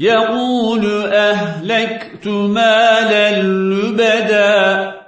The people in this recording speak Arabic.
يقول أهلكت مالا لبدا